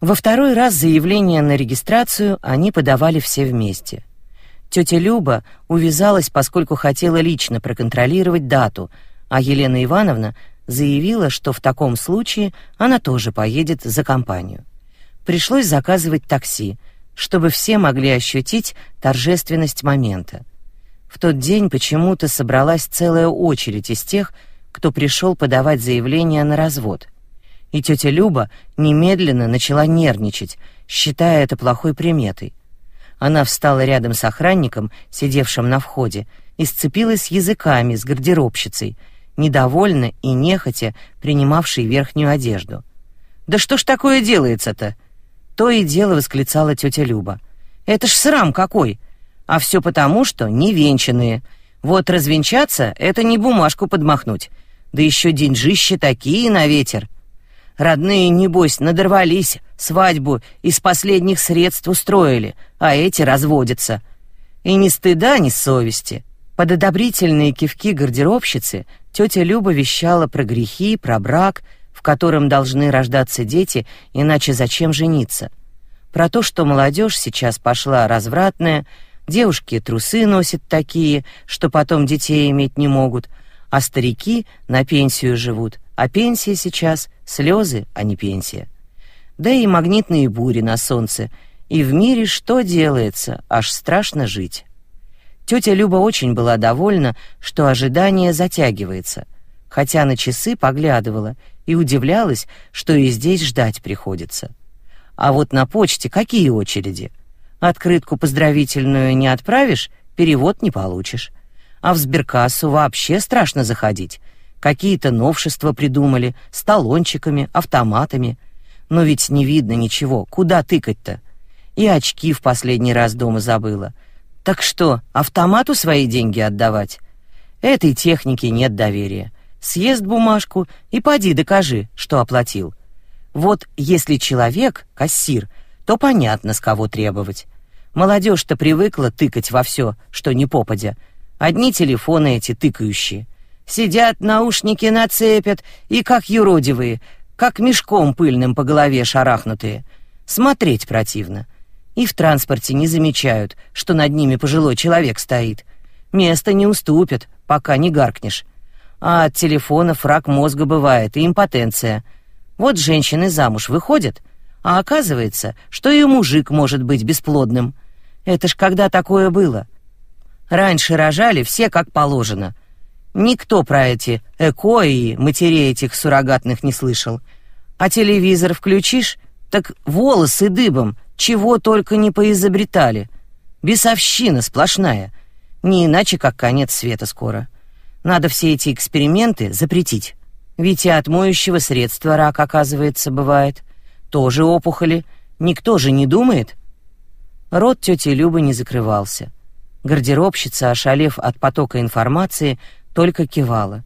Во второй раз заявление на регистрацию они подавали все вместе. Тетя Люба увязалась, поскольку хотела лично проконтролировать дату, а Елена Ивановна заявила, что в таком случае она тоже поедет за компанию. Пришлось заказывать такси, чтобы все могли ощутить торжественность момента. В тот день почему-то собралась целая очередь из тех, кто пришел подавать заявление на развод — и тетя Люба немедленно начала нервничать, считая это плохой приметой. Она встала рядом с охранником, сидевшим на входе, и сцепилась языками с гардеробщицей, недовольно и нехотя принимавшей верхнюю одежду. «Да что ж такое делается-то?» То и дело восклицала тетя Люба. «Это ж срам какой! А все потому, что невенчанные. Вот развенчаться — это не бумажку подмахнуть. Да еще деньжища такие на ветер!» Родные, небось, надорвались, свадьбу из последних средств устроили, а эти разводятся. И ни стыда, ни совести. Под одобрительные кивки гардеробщицы тетя Люба вещала про грехи, про брак, в котором должны рождаться дети, иначе зачем жениться? Про то, что молодежь сейчас пошла развратная, девушки трусы носят такие, что потом детей иметь не могут, а старики на пенсию живут, а пенсия сейчас — слезы, а не пенсия. Да и магнитные бури на солнце, и в мире что делается, аж страшно жить. Тетя Люба очень была довольна, что ожидание затягивается, хотя на часы поглядывала и удивлялась, что и здесь ждать приходится. А вот на почте какие очереди? Открытку поздравительную не отправишь, перевод не получишь. А в сберкассу вообще страшно заходить. Какие-то новшества придумали, с талончиками, автоматами. Но ведь не видно ничего, куда тыкать-то? И очки в последний раз дома забыла. Так что, автомату свои деньги отдавать? Этой технике нет доверия. Съест бумажку и поди докажи, что оплатил. Вот если человек — кассир, то понятно, с кого требовать. Молодежь-то привыкла тыкать во все, что не попадя. Одни телефоны эти тыкающие. Сидят, наушники нацепят, и как юродивые, как мешком пыльным по голове шарахнутые. Смотреть противно. И в транспорте не замечают, что над ними пожилой человек стоит. Место не уступят, пока не гаркнешь. А от телефонов рак мозга бывает и импотенция. Вот женщины замуж выходят, а оказывается, что и мужик может быть бесплодным. Это ж когда такое было? Раньше рожали все как положено, Никто про эти ЭКО и матерей этих суррогатных не слышал. А телевизор включишь, так волосы дыбом, чего только не поизобретали. Бесовщина сплошная. Не иначе, как конец света скоро. Надо все эти эксперименты запретить. Ведь и от моющего средства рак, оказывается, бывает. Тоже опухоли. Никто же не думает. Рот тети Любы не закрывался. Гардеробщица, ошалев от потока информации, только кивала.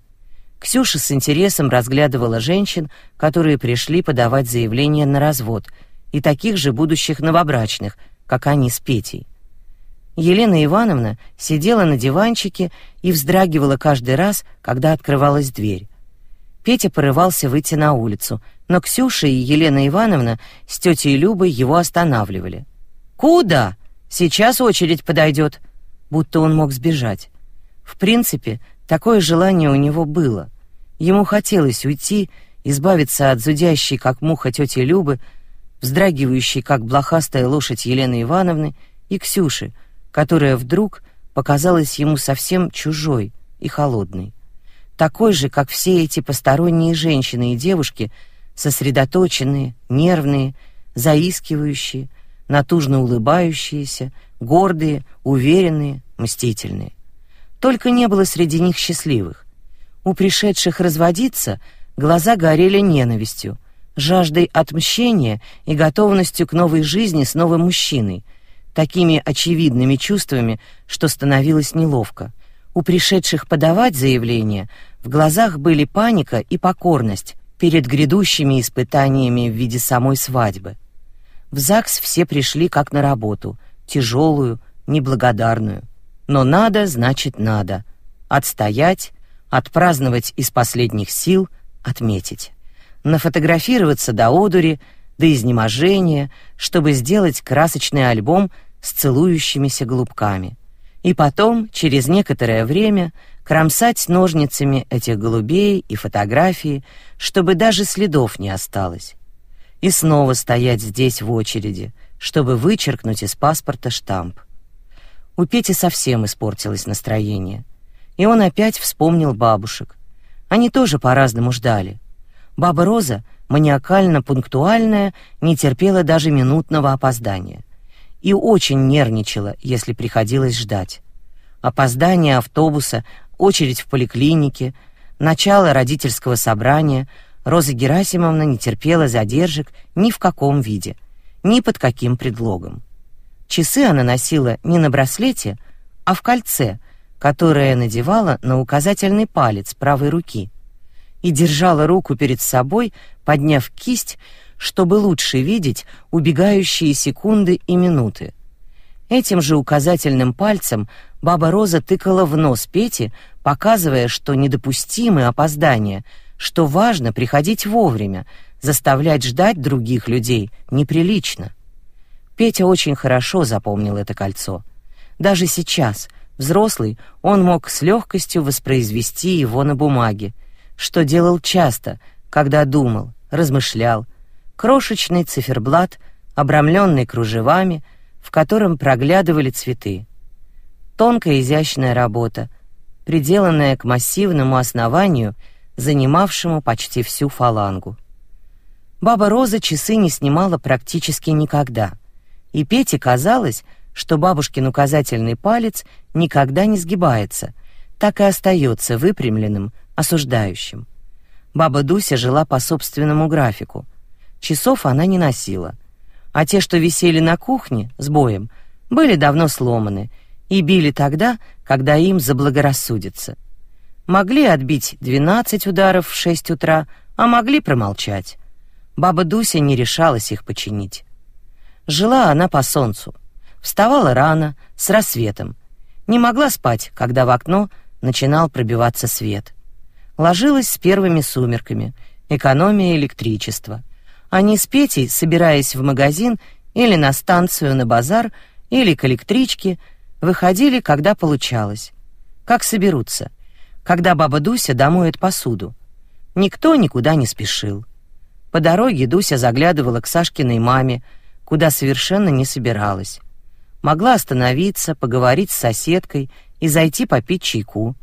Ксюша с интересом разглядывала женщин, которые пришли подавать заявление на развод, и таких же будущих новобрачных, как они с Петей. Елена Ивановна сидела на диванчике и вздрагивала каждый раз, когда открывалась дверь. Петя порывался выйти на улицу, но Ксюша и Елена Ивановна с тетей Любой его останавливали. «Куда? Сейчас очередь подойдет», будто он мог сбежать. В принципе, Такое желание у него было. Ему хотелось уйти, избавиться от зудящей, как муха тети Любы, вздрагивающей, как блохастая лошадь Елены Ивановны, и Ксюши, которая вдруг показалась ему совсем чужой и холодной. Такой же, как все эти посторонние женщины и девушки, сосредоточенные, нервные, заискивающие, натужно улыбающиеся, гордые, уверенные, мстительные. Только не было среди них счастливых. У пришедших разводиться глаза горели ненавистью, жаждой отмщения и готовностью к новой жизни с новым мужчиной, такими очевидными чувствами, что становилось неловко. У пришедших подавать заявление в глазах были паника и покорность перед грядущими испытаниями в виде самой свадьбы. В ЗАГС все пришли как на работу, тяжелую, неблагодарную. Но надо, значит, надо. Отстоять, отпраздновать из последних сил, отметить. Нафотографироваться до одури, до изнеможения, чтобы сделать красочный альбом с целующимися голубками. И потом, через некоторое время, кромсать ножницами этих голубей и фотографии, чтобы даже следов не осталось. И снова стоять здесь в очереди, чтобы вычеркнуть из паспорта штамп. У Пети совсем испортилось настроение, и он опять вспомнил бабушек. Они тоже по-разному ждали. Баба Роза, маниакально пунктуальная, не терпела даже минутного опоздания и очень нервничала, если приходилось ждать. Опоздание автобуса, очередь в поликлинике, начало родительского собрания. Роза Герасимовна не терпела задержек ни в каком виде, ни под каким предлогом. Часы она носила не на браслете, а в кольце, которое надевала на указательный палец правой руки, и держала руку перед собой, подняв кисть, чтобы лучше видеть убегающие секунды и минуты. Этим же указательным пальцем баба Роза тыкала в нос Пети, показывая, что недопустимы опоздания, что важно приходить вовремя, заставлять ждать других людей неприлично. Петя очень хорошо запомнил это кольцо. Даже сейчас, взрослый, он мог с легкостью воспроизвести его на бумаге, что делал часто, когда думал, размышлял, крошечный циферблат, обрамленный кружевами, в котором проглядывали цветы. Тонкая изящная работа, приделанная к массивному основанию, занимавшему почти всю фалангу. Баба Роза часы не снимала практически никогда, и Пете казалось, что бабушкин указательный палец никогда не сгибается, так и остается выпрямленным, осуждающим. Баба Дуся жила по собственному графику — Часов она не носила, а те, что висели на кухне с боем, были давно сломаны и били тогда, когда им заблагорассудится. Могли отбить двенадцать ударов в шесть утра, а могли промолчать. Баба Дуся не решалась их починить. Жила она по солнцу, вставала рано, с рассветом, не могла спать, когда в окно начинал пробиваться свет. Ложилась с первыми сумерками, экономия электричества — они с Петей, собираясь в магазин или на станцию на базар, или к электричке, выходили, когда получалось. Как соберутся. Когда баба Дуся домоет посуду. Никто никуда не спешил. По дороге Дуся заглядывала к Сашкиной маме, куда совершенно не собиралась. Могла остановиться, поговорить с соседкой и зайти попить чайку.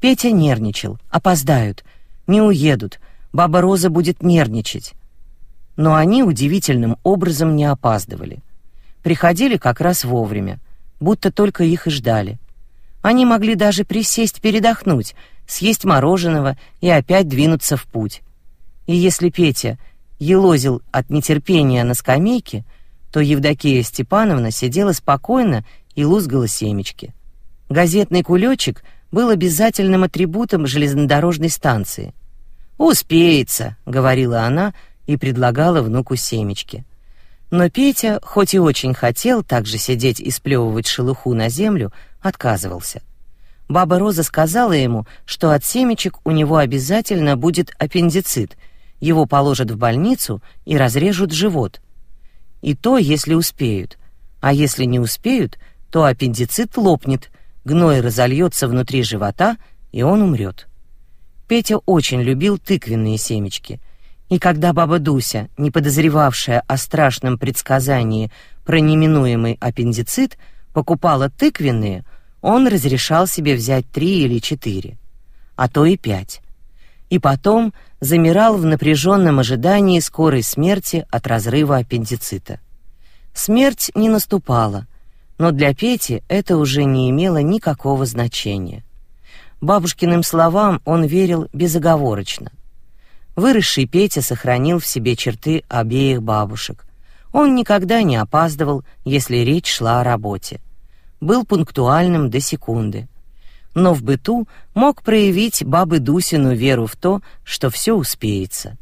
Петя нервничал. Опоздают. Не уедут. Баба Роза будет нервничать но они удивительным образом не опаздывали. Приходили как раз вовремя, будто только их и ждали. Они могли даже присесть передохнуть, съесть мороженого и опять двинуться в путь. И если Петя елозил от нетерпения на скамейке, то Евдокия Степановна сидела спокойно и лузгала семечки. Газетный кулечек был обязательным атрибутом железнодорожной станции. «Успеется», — говорила она, и предлагала внуку семечки. Но Петя, хоть и очень хотел также сидеть и сплевывать шелуху на землю, отказывался. Баба Роза сказала ему, что от семечек у него обязательно будет аппендицит, его положат в больницу и разрежут живот. И то, если успеют. А если не успеют, то аппендицит лопнет, гной разольется внутри живота, и он умрет. Петя очень любил тыквенные семечки — и когда баба Дуся, не подозревавшая о страшном предсказании про неминуемый аппендицит, покупала тыквенные, он разрешал себе взять три или четыре, а то и пять. И потом замирал в напряженном ожидании скорой смерти от разрыва аппендицита. Смерть не наступала, но для Пети это уже не имело никакого значения. Бабушкиным словам он верил безоговорочно — Выросший Петя сохранил в себе черты обеих бабушек. Он никогда не опаздывал, если речь шла о работе. Был пунктуальным до секунды. Но в быту мог проявить бабы Дусину веру в то, что все успеется.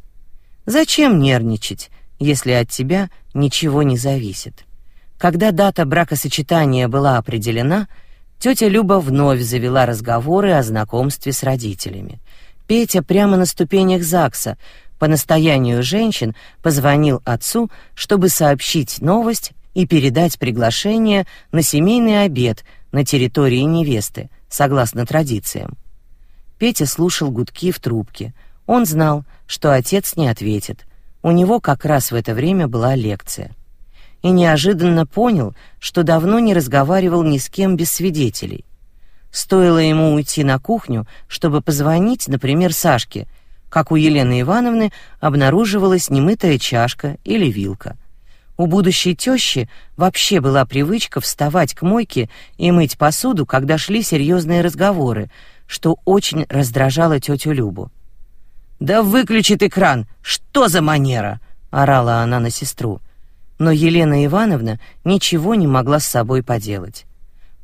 Зачем нервничать, если от тебя ничего не зависит? Когда дата бракосочетания была определена, тетя Люба вновь завела разговоры о знакомстве с родителями. Петя прямо на ступенях ЗАГСа по настоянию женщин позвонил отцу, чтобы сообщить новость и передать приглашение на семейный обед на территории невесты, согласно традициям. Петя слушал гудки в трубке. Он знал, что отец не ответит. У него как раз в это время была лекция. И неожиданно понял, что давно не разговаривал ни с кем без свидетелей. Стоило ему уйти на кухню, чтобы позвонить, например, Сашке, как у Елены Ивановны обнаруживалась немытая чашка или вилка. У будущей тещи вообще была привычка вставать к мойке и мыть посуду, когда шли серьезные разговоры, что очень раздражало тетю Любу. «Да выключи ты кран! Что за манера?» — орала она на сестру. Но Елена Ивановна ничего не могла с собой поделать.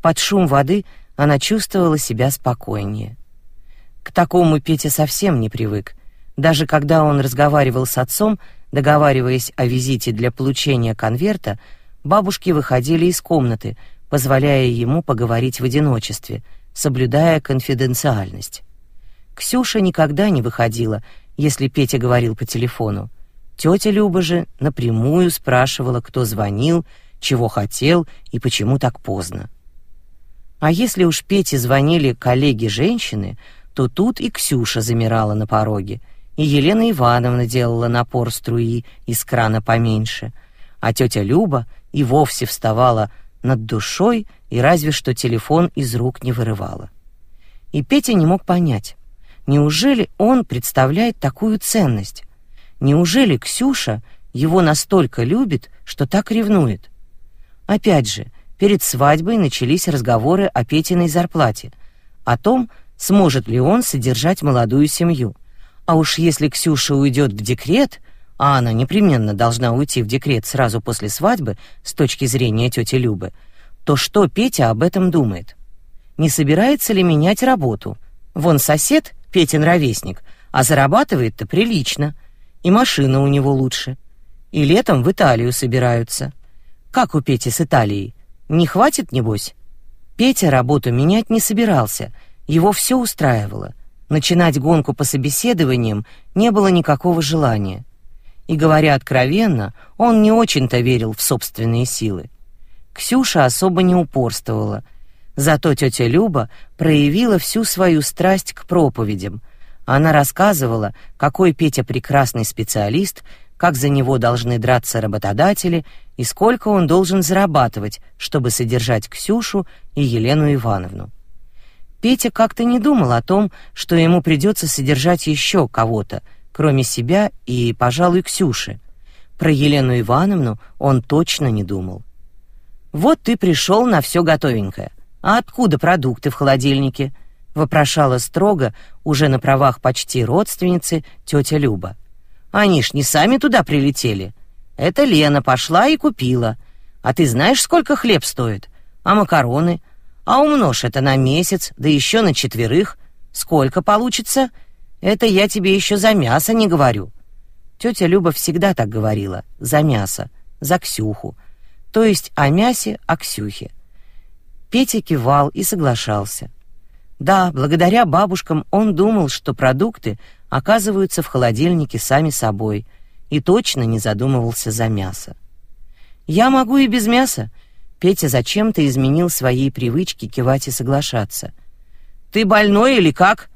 Под шум воды она чувствовала себя спокойнее. К такому Петя совсем не привык. Даже когда он разговаривал с отцом, договариваясь о визите для получения конверта, бабушки выходили из комнаты, позволяя ему поговорить в одиночестве — соблюдая конфиденциальность. Ксюша никогда не выходила, если Петя говорил по телефону. Тетя Люба же напрямую спрашивала, кто звонил, чего хотел и почему так поздно. А если уж Пете звонили коллеги-женщины, то тут и Ксюша замирала на пороге, и Елена Ивановна делала напор струи из крана поменьше, а тетя Люба и вовсе вставала над душой и разве что телефон из рук не вырывала. И Петя не мог понять, неужели он представляет такую ценность? Неужели Ксюша его настолько любит, что так ревнует? Опять же, перед свадьбой начались разговоры о Петиной зарплате, о том, сможет ли он содержать молодую семью. А уж если Ксюша уйдет в декрет, а она непременно должна уйти в декрет сразу после свадьбы с точки зрения тети Любы, то что Петя об этом думает? Не собирается ли менять работу? Вон сосед, Петин ровесник, а зарабатывает-то прилично, и машина у него лучше. И летом в Италию собираются. Как у Пети с Италией? Не хватит, небось? Петя работу менять не собирался, его все устраивало. Начинать гонку по собеседованиям не было никакого желания. И говоря откровенно, он не очень-то верил в собственные силы. Ксюша особо не упорствовала. Зато тетя Люба проявила всю свою страсть к проповедям. Она рассказывала, какой Петя прекрасный специалист, как за него должны драться работодатели и сколько он должен зарабатывать, чтобы содержать Ксюшу и Елену Ивановну. Петя как-то не думал о том, что ему придется содержать еще кого-то, кроме себя и, пожалуй, Ксюши. Про Елену Ивановну он точно не думал. Вот ты пришел на все готовенькое. А откуда продукты в холодильнике? вопрошала строго, уже на правах почти родственницы, тетя Люба. Они ж не сами туда прилетели. Это Лена пошла и купила. А ты знаешь, сколько хлеб стоит? А макароны? А умножь это на месяц, да еще на четверых. Сколько получится? Это я тебе еще за мясо не говорю. Тетя Люба всегда так говорила, за мясо, за Ксюху то есть о мясе, о Ксюхе. Петя кивал и соглашался. Да, благодаря бабушкам он думал, что продукты оказываются в холодильнике сами собой, и точно не задумывался за мясо. Я могу и без мяса. Петя зачем-то изменил свои привычки кивать и соглашаться. Ты больной или как?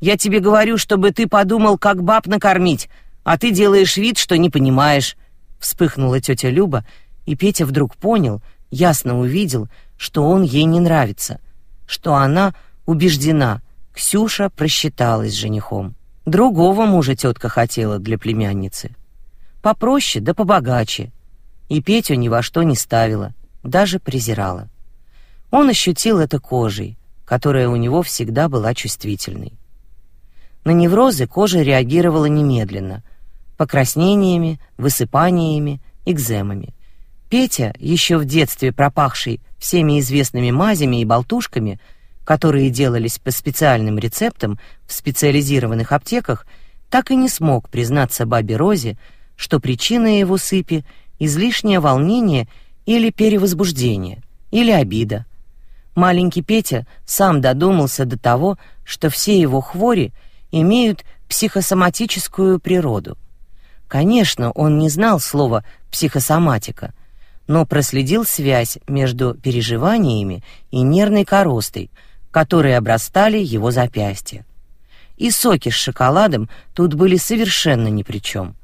Я тебе говорю, чтобы ты подумал, как баб накормить, а ты делаешь вид, что не понимаешь. Вспыхнула тетя Люба и Петя вдруг понял, ясно увидел, что он ей не нравится, что она убеждена, Ксюша просчиталась с женихом. Другого мужа тетка хотела для племянницы. Попроще да побогаче. И Петю ни во что не ставила, даже презирала. Он ощутил это кожей, которая у него всегда была чувствительной. На неврозы кожа реагировала немедленно, покраснениями, высыпаниями, экземами. Петя, еще в детстве пропахший всеми известными мазями и болтушками, которые делались по специальным рецептам в специализированных аптеках, так и не смог признаться бабе Розе, что причина его сыпи — излишнее волнение или перевозбуждение, или обида. Маленький Петя сам додумался до того, что все его хвори имеют психосоматическую природу — Конечно, он не знал слова «психосоматика», но проследил связь между переживаниями и нервной коростой, которые обрастали его запястья. И соки с шоколадом тут были совершенно ни при чем.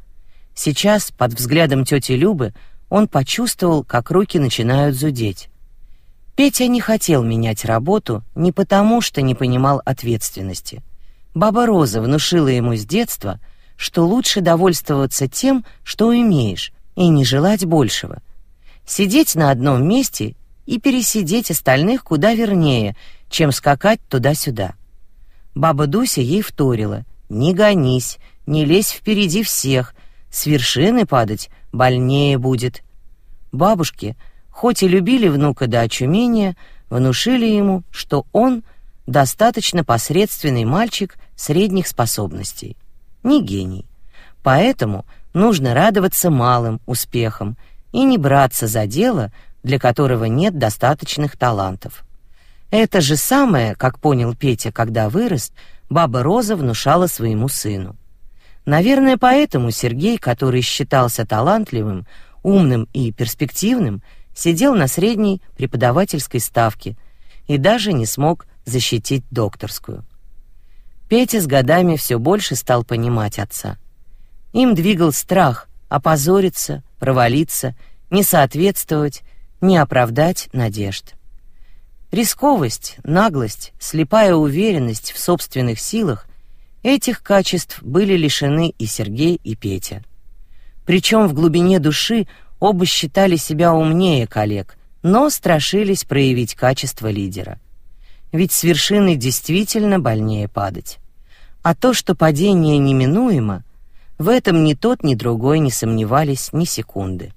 Сейчас, под взглядом тети Любы, он почувствовал, как руки начинают зудеть. Петя не хотел менять работу не потому, что не понимал ответственности. Баба Роза внушила ему с детства, что лучше довольствоваться тем, что умеешь, и не желать большего. Сидеть на одном месте и пересидеть остальных куда вернее, чем скакать туда-сюда. Баба Дуся ей вторила: "Не гонись, не лезь впереди всех, с вершины падать больнее будет". Бабушки хоть и любили внука до очумения, внушили ему, что он достаточно посредственный мальчик средних способностей, не гений. Поэтому нужно радоваться малым успехам и не браться за дело, для которого нет достаточных талантов. Это же самое, как понял Петя, когда вырос, баба Роза внушала своему сыну. Наверное, поэтому Сергей, который считался талантливым, умным и перспективным, сидел на средней преподавательской ставке и даже не смог защитить докторскую. Петя с годами все больше стал понимать отца. Им двигал страх опозориться, провалиться, не соответствовать, не оправдать надежд. Рисковость, наглость, слепая уверенность в собственных силах этих качеств были лишены и Сергей, и Петя. Причем в глубине души Оба считали себя умнее коллег, но страшились проявить качество лидера. Ведь с вершины действительно больнее падать. А то, что падение неминуемо, в этом ни тот, ни другой не сомневались ни секунды.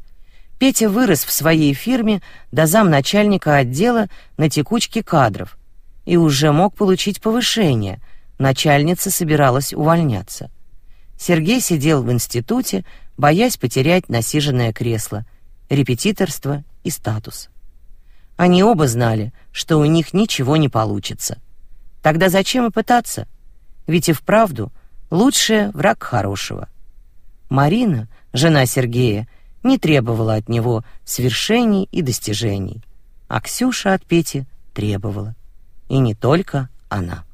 Петя вырос в своей фирме до замначальника отдела на текучке кадров и уже мог получить повышение. Начальница собиралась увольняться. Сергей сидел в институте, боясь потерять насиженное кресло, репетиторство и статус. Они оба знали, что у них ничего не получится. Тогда зачем и пытаться? Ведь и вправду лучшее враг хорошего. Марина, жена Сергея, не требовала от него свершений и достижений, а Ксюша от Пети требовала. И не только она.